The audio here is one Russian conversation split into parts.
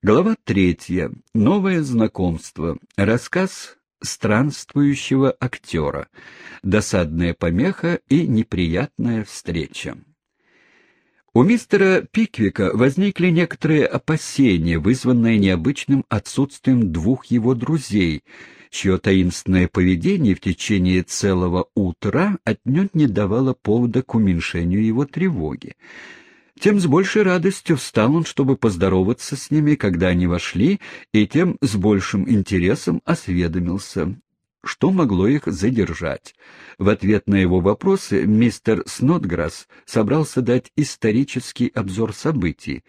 Глава третья. Новое знакомство. Рассказ странствующего актера. Досадная помеха и неприятная встреча. У мистера Пиквика возникли некоторые опасения, вызванные необычным отсутствием двух его друзей, чье таинственное поведение в течение целого утра отнюдь не давало повода к уменьшению его тревоги. Тем с большей радостью встал он, чтобы поздороваться с ними, когда они вошли, и тем с большим интересом осведомился, что могло их задержать. В ответ на его вопросы мистер Снотграсс собрался дать исторический обзор событий,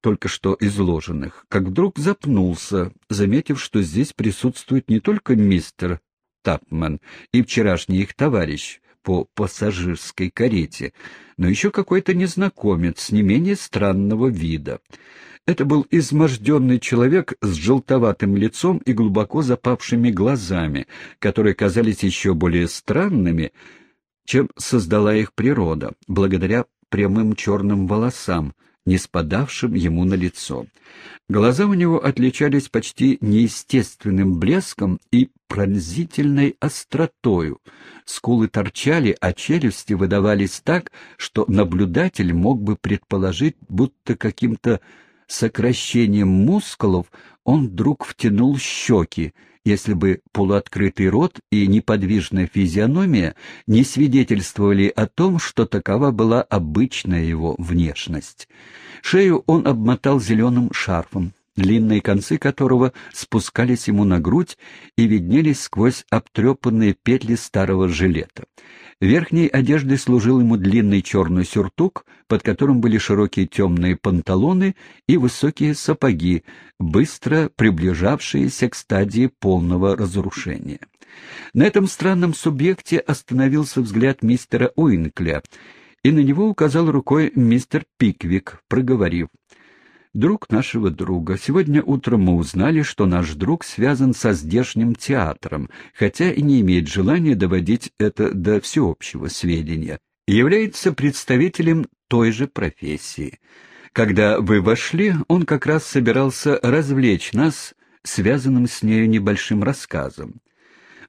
только что изложенных, как вдруг запнулся, заметив, что здесь присутствует не только мистер Тапман и вчерашний их товарищ, по пассажирской карете, но еще какой-то незнакомец не менее странного вида. Это был изможденный человек с желтоватым лицом и глубоко запавшими глазами, которые казались еще более странными, чем создала их природа, благодаря прямым черным волосам, не спадавшим ему на лицо. Глаза у него отличались почти неестественным блеском и пронзительной остротою. Скулы торчали, а челюсти выдавались так, что наблюдатель мог бы предположить, будто каким-то сокращением мускулов он вдруг втянул щеки, если бы полуоткрытый рот и неподвижная физиономия не свидетельствовали о том, что такова была обычная его внешность. Шею он обмотал зеленым шарфом, длинные концы которого спускались ему на грудь и виднелись сквозь обтрепанные петли старого жилета. Верхней одеждой служил ему длинный черный сюртук, под которым были широкие темные панталоны и высокие сапоги, быстро приближавшиеся к стадии полного разрушения. На этом странном субъекте остановился взгляд мистера Уинкля, и на него указал рукой мистер Пиквик, проговорив — друг нашего друга. Сегодня утром мы узнали, что наш друг связан со здешним театром, хотя и не имеет желания доводить это до всеобщего сведения. Является представителем той же профессии. Когда вы вошли, он как раз собирался развлечь нас связанным с нею небольшим рассказом.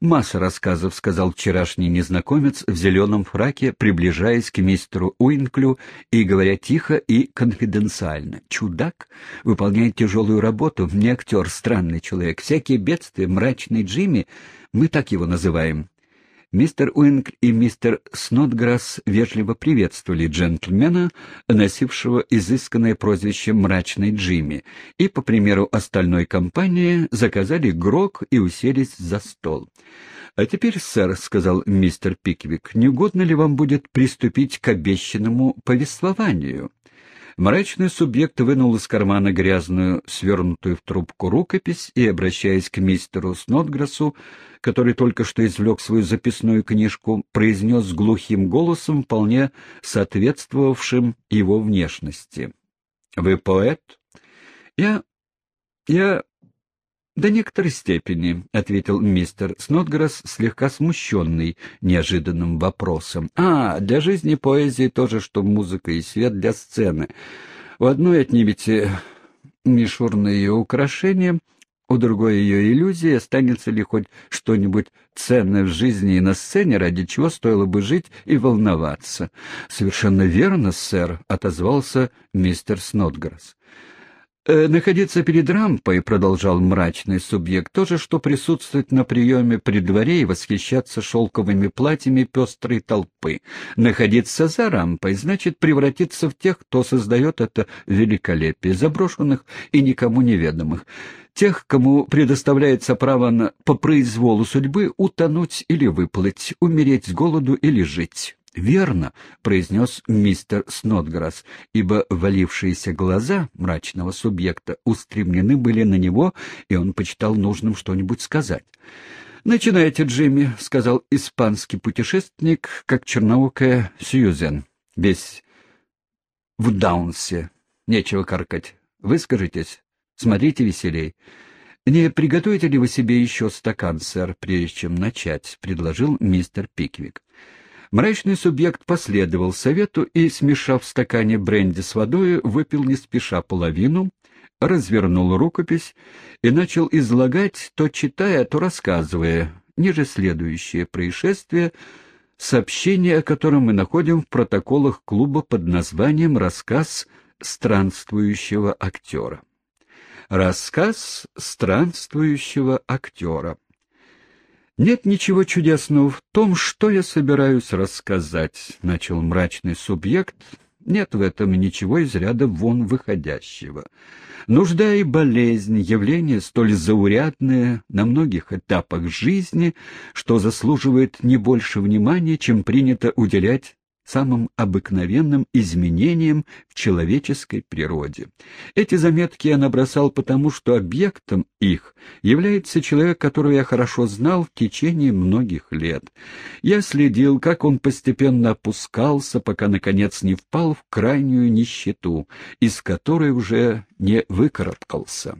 «Масса рассказов», — сказал вчерашний незнакомец в зеленом фраке, приближаясь к мистеру Уинклю и говоря тихо и конфиденциально. «Чудак выполняет тяжелую работу, не актер, странный человек. Всякие бедствия, мрачный Джимми, мы так его называем. Мистер Уинг и мистер Снотграсс вежливо приветствовали джентльмена, носившего изысканное прозвище «Мрачный Джимми», и, по примеру остальной компании, заказали грог и уселись за стол. «А теперь, сэр», — сказал мистер Пиквик, — «не угодно ли вам будет приступить к обещанному повествованию?» Мрачный субъект вынул из кармана грязную, свернутую в трубку рукопись и, обращаясь к мистеру Снотграссу, который только что извлек свою записную книжку, произнес глухим голосом, вполне соответствовавшим его внешности. — Вы поэт? — Я... я «До некоторой степени», — ответил мистер Снотграсс, слегка смущенный неожиданным вопросом. «А, для жизни поэзии тоже, что музыка и свет для сцены. У одной мишурные ее украшения, у другой ее иллюзии, останется ли хоть что-нибудь ценное в жизни и на сцене, ради чего стоило бы жить и волноваться. — Совершенно верно, сэр, — отозвался мистер Снотграсс. Э, «Находиться перед рампой, — продолжал мрачный субъект, — то же, что присутствовать на приеме при дворе и восхищаться шелковыми платьями пестрой толпы. Находиться за рампой значит превратиться в тех, кто создает это великолепие, заброшенных и никому неведомых, тех, кому предоставляется право на, по произволу судьбы утонуть или выплыть, умереть с голоду или жить». «Верно», — произнес мистер Снотграсс, ибо валившиеся глаза мрачного субъекта устремлены были на него, и он почитал нужным что-нибудь сказать. «Начинайте, Джимми», — сказал испанский путешественник, как черноокая Сьюзен, весь в Даунсе. Нечего каркать. Выскажитесь, смотрите веселей. «Не приготовите ли вы себе еще стакан, сэр, прежде чем начать?» — предложил мистер Пиквик. Мрачный субъект последовал совету и, смешав в стакане бренди с водой, выпил не спеша половину, развернул рукопись и начал излагать, то читая, то рассказывая, ниже следующее происшествие, сообщение о котором мы находим в протоколах клуба под названием «Рассказ странствующего актера». Рассказ странствующего актера. «Нет ничего чудесного в том, что я собираюсь рассказать», — начал мрачный субъект. «Нет в этом ничего из ряда вон выходящего. Нужда и болезнь — явление столь заурядное на многих этапах жизни, что заслуживает не больше внимания, чем принято уделять самым обыкновенным изменением в человеческой природе. Эти заметки я набросал потому, что объектом их является человек, которого я хорошо знал в течение многих лет. Я следил, как он постепенно опускался, пока, наконец, не впал в крайнюю нищету, из которой уже не выкарабкался.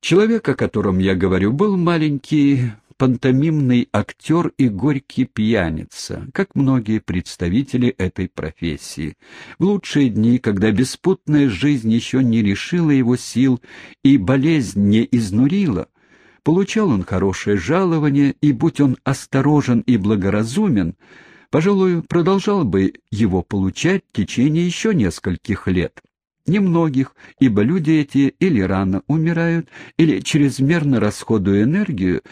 Человек, о котором я говорю, был маленький пантомимный актер и горький пьяница, как многие представители этой профессии. В лучшие дни, когда беспутная жизнь еще не лишила его сил и болезнь не изнурила, получал он хорошее жалование, и, будь он осторожен и благоразумен, пожалуй, продолжал бы его получать в течение еще нескольких лет. Немногих, ибо люди эти или рано умирают, или чрезмерно расходуя энергию,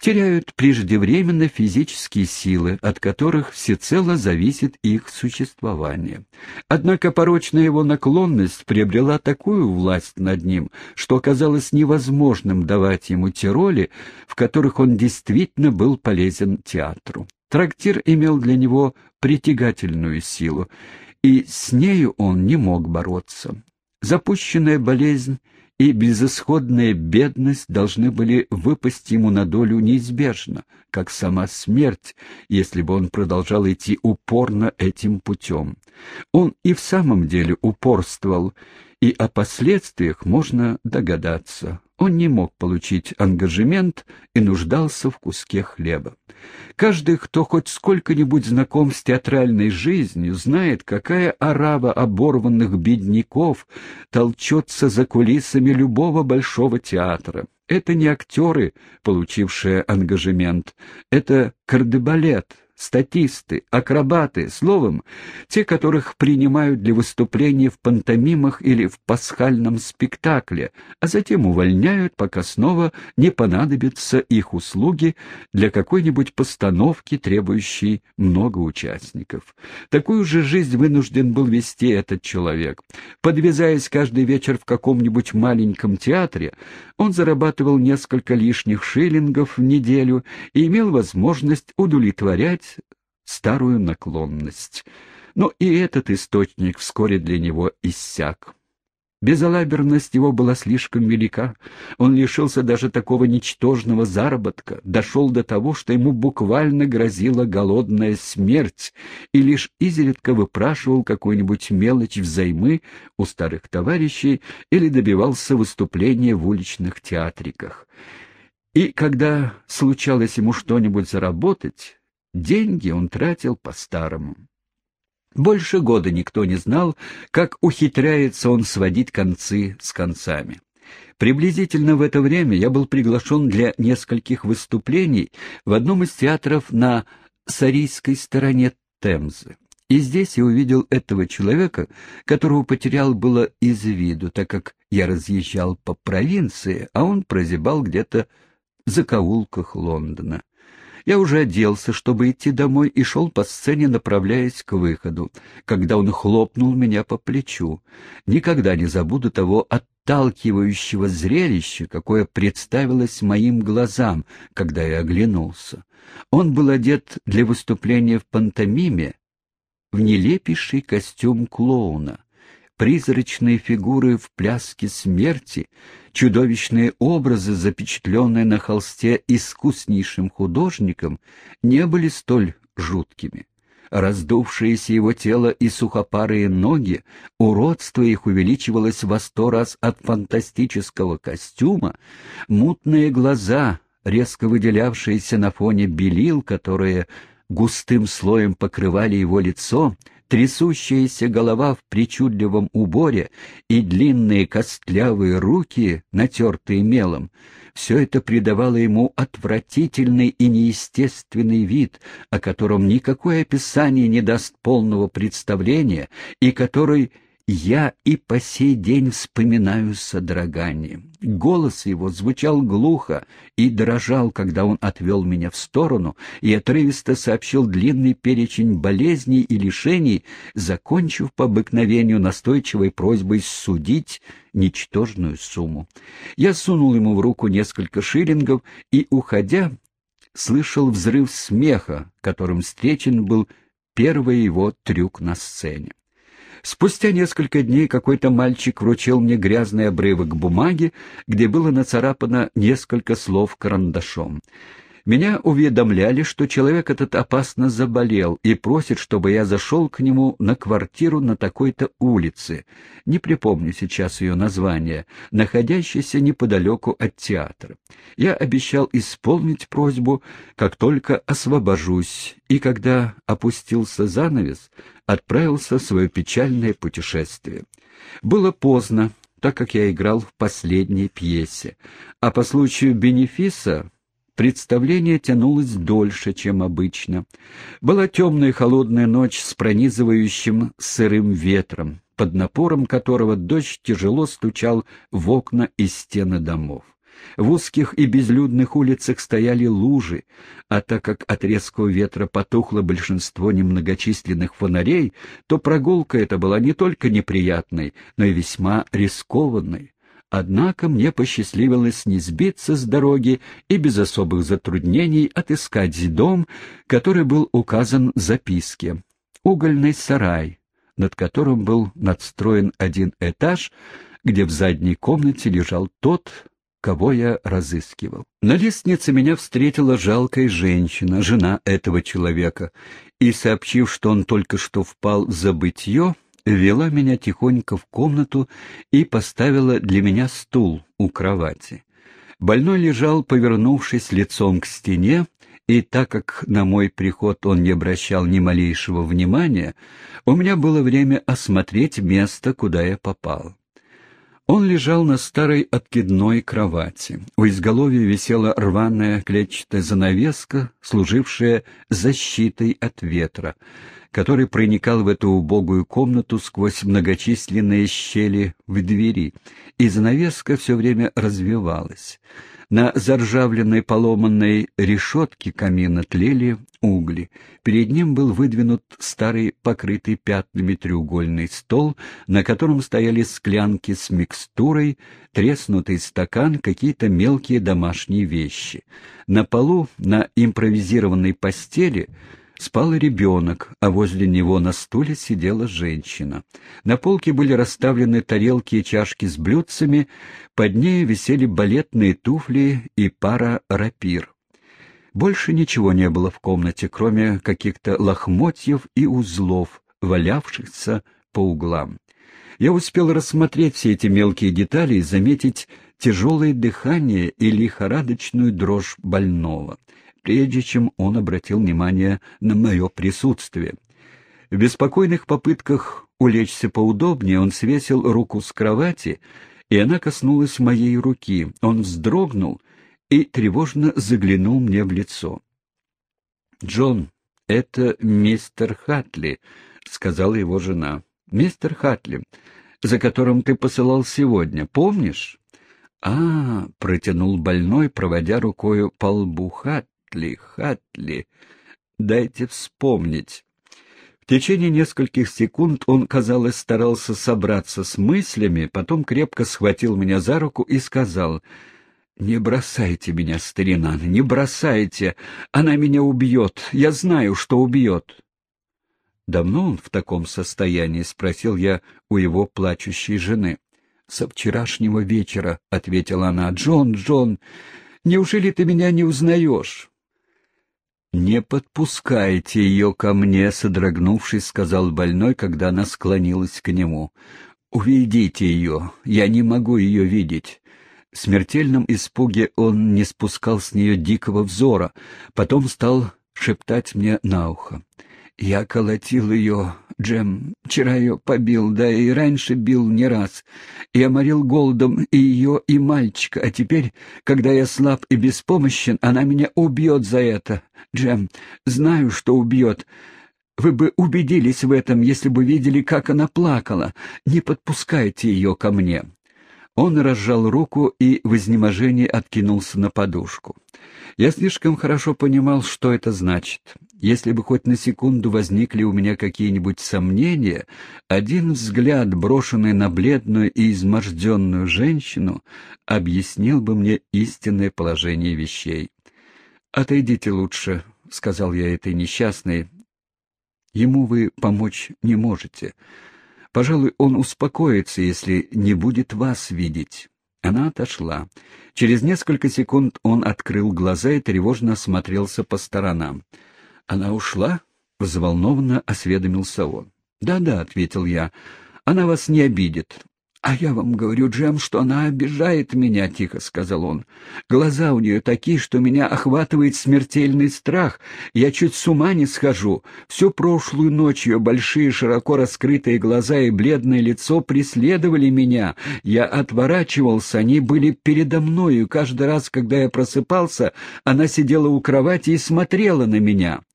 теряют преждевременно физические силы, от которых всецело зависит их существование. Однако порочная его наклонность приобрела такую власть над ним, что оказалось невозможным давать ему те роли, в которых он действительно был полезен театру. Трактир имел для него притягательную силу, и с нею он не мог бороться. Запущенная болезнь и безысходная бедность должны были выпасть ему на долю неизбежно, как сама смерть, если бы он продолжал идти упорно этим путем. Он и в самом деле упорствовал, и о последствиях можно догадаться. Он не мог получить ангажемент и нуждался в куске хлеба. Каждый, кто хоть сколько-нибудь знаком с театральной жизнью, знает, какая орава оборванных бедняков толчется за кулисами любого большого театра. Это не актеры, получившие ангажемент, это кардебалет, статисты, акробаты, словом, те, которых принимают для выступления в пантомимах или в пасхальном спектакле, а затем увольняют, пока снова не понадобятся их услуги для какой-нибудь постановки, требующей много участников. Такую же жизнь вынужден был вести этот человек. Подвязаясь каждый вечер в каком-нибудь маленьком театре, он зарабатывал несколько лишних шиллингов в неделю и имел возможность удовлетворять старую наклонность. Но и этот источник вскоре для него иссяк. Безалаберность его была слишком велика. Он лишился даже такого ничтожного заработка, дошел до того, что ему буквально грозила голодная смерть, и лишь изредка выпрашивал какую-нибудь мелочь взаймы у старых товарищей или добивался выступления в уличных театриках. И когда случалось ему что-нибудь заработать, Деньги он тратил по-старому. Больше года никто не знал, как ухитряется он сводить концы с концами. Приблизительно в это время я был приглашен для нескольких выступлений в одном из театров на Сарийской стороне Темзы. И здесь я увидел этого человека, которого потерял было из виду, так как я разъезжал по провинции, а он прозябал где-то в закоулках Лондона. Я уже оделся, чтобы идти домой, и шел по сцене, направляясь к выходу, когда он хлопнул меня по плечу. Никогда не забуду того отталкивающего зрелища, какое представилось моим глазам, когда я оглянулся. Он был одет для выступления в пантомиме в нелепейший костюм клоуна призрачные фигуры в пляске смерти, чудовищные образы, запечатленные на холсте искуснейшим художником, не были столь жуткими. Раздувшееся его тело и сухопарые ноги, уродство их увеличивалось во сто раз от фантастического костюма, мутные глаза, резко выделявшиеся на фоне белил, которые густым слоем покрывали его лицо, трясущаяся голова в причудливом уборе и длинные костлявые руки, натертые мелом, все это придавало ему отвратительный и неестественный вид, о котором никакое описание не даст полного представления и который я и по сей день вспоминаю с содроганием. Голос его звучал глухо и дрожал, когда он отвел меня в сторону и отрывисто сообщил длинный перечень болезней и лишений, закончив по обыкновению настойчивой просьбой судить ничтожную сумму. Я сунул ему в руку несколько шиллингов и, уходя, слышал взрыв смеха, которым встречен был первый его трюк на сцене. Спустя несколько дней какой-то мальчик вручил мне грязный обрывок бумаги, где было нацарапано несколько слов карандашом. Меня уведомляли, что человек этот опасно заболел и просит, чтобы я зашел к нему на квартиру на такой-то улице, не припомню сейчас ее название, находящейся неподалеку от театра. Я обещал исполнить просьбу, как только освобожусь, и когда опустился занавес, отправился в свое печальное путешествие. Было поздно, так как я играл в последней пьесе, а по случаю бенефиса Представление тянулось дольше, чем обычно. Была темная холодная ночь с пронизывающим сырым ветром, под напором которого дождь тяжело стучал в окна и стены домов. В узких и безлюдных улицах стояли лужи, а так как от резкого ветра потухло большинство немногочисленных фонарей, то прогулка эта была не только неприятной, но и весьма рискованной. Однако мне посчастливилось не сбиться с дороги и без особых затруднений отыскать дом, который был указан в записке. Угольный сарай, над которым был надстроен один этаж, где в задней комнате лежал тот, кого я разыскивал. На лестнице меня встретила жалкая женщина, жена этого человека, и, сообщив, что он только что впал в забытье, вела меня тихонько в комнату и поставила для меня стул у кровати. Больной лежал, повернувшись лицом к стене, и так как на мой приход он не обращал ни малейшего внимания, у меня было время осмотреть место, куда я попал. Он лежал на старой откидной кровати. У изголовья висела рваная клетчатая занавеска, служившая защитой от ветра который проникал в эту убогую комнату сквозь многочисленные щели в двери, и занавеска все время развивалась. На заржавленной поломанной решетке камина тлели угли. Перед ним был выдвинут старый покрытый пятнами треугольный стол, на котором стояли склянки с микстурой, треснутый стакан, какие-то мелкие домашние вещи. На полу, на импровизированной постели, Спал ребенок, а возле него на стуле сидела женщина. На полке были расставлены тарелки и чашки с блюдцами, под ней висели балетные туфли и пара рапир. Больше ничего не было в комнате, кроме каких-то лохмотьев и узлов, валявшихся по углам. Я успел рассмотреть все эти мелкие детали и заметить тяжелое дыхание и лихорадочную дрожь больного прежде чем он обратил внимание на мое присутствие. В беспокойных попытках улечься поудобнее он свесил руку с кровати, и она коснулась моей руки. Он вздрогнул и тревожно заглянул мне в лицо. «Джон, это мистер Хатли», — сказала его жена. «Мистер Хатли, за которым ты посылал сегодня, помнишь?» «А, — протянул больной, проводя рукою по лбу Хат, Хатли, Хатли, дайте вспомнить. В течение нескольких секунд он, казалось, старался собраться с мыслями, потом крепко схватил меня за руку и сказал, «Не бросайте меня, старина, не бросайте, она меня убьет, я знаю, что убьет». «Давно он в таком состоянии?» — спросил я у его плачущей жены. «Со вчерашнего вечера», — ответила она. «Джон, Джон, неужели ты меня не узнаешь?» «Не подпускайте ее ко мне», — содрогнувшись, сказал больной, когда она склонилась к нему. «Уведите ее, я не могу ее видеть». В смертельном испуге он не спускал с нее дикого взора, потом стал шептать мне на ухо. Я колотил ее, Джем. Вчера ее побил, да и раньше бил не раз. Я морил голодом и ее, и мальчика, а теперь, когда я слаб и беспомощен, она меня убьет за это. Джем, знаю, что убьет. Вы бы убедились в этом, если бы видели, как она плакала. Не подпускайте ее ко мне». Он разжал руку и в изнеможении откинулся на подушку. Я слишком хорошо понимал, что это значит. Если бы хоть на секунду возникли у меня какие-нибудь сомнения, один взгляд, брошенный на бледную и изможденную женщину, объяснил бы мне истинное положение вещей. «Отойдите лучше», — сказал я этой несчастной. «Ему вы помочь не можете. Пожалуй, он успокоится, если не будет вас видеть». Она отошла. Через несколько секунд он открыл глаза и тревожно осмотрелся по сторонам. «Она ушла?» — взволнованно осведомился он. «Да-да», — ответил я, — «она вас не обидит. «А я вам говорю, Джем, что она обижает меня», — тихо сказал он. «Глаза у нее такие, что меня охватывает смертельный страх. Я чуть с ума не схожу. Всю прошлую ночь ее большие, широко раскрытые глаза и бледное лицо преследовали меня. Я отворачивался, они были передо мною. Каждый раз, когда я просыпался, она сидела у кровати и смотрела на меня».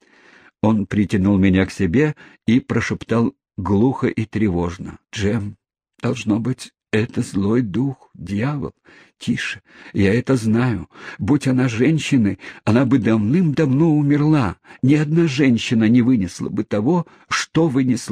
Он притянул меня к себе и прошептал глухо и тревожно. «Джем, Должно быть, это злой дух, дьявол. Тише, я это знаю. Будь она женщиной, она бы давным-давно умерла. Ни одна женщина не вынесла бы того, что вынесла